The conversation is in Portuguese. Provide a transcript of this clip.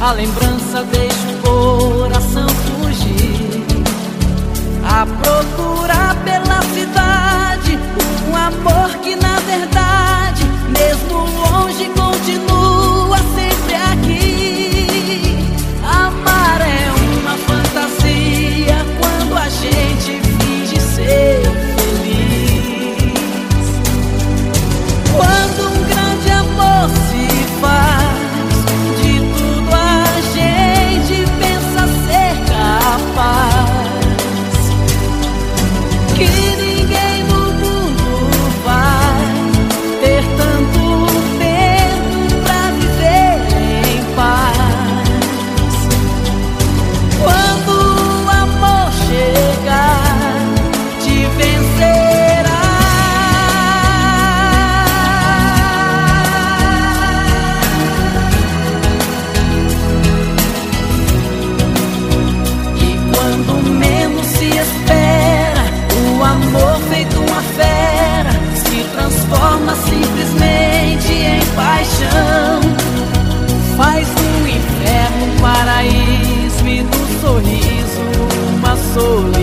A lembrança deixa o coração fugir. A procura pela vida. sorriso, uma solidão.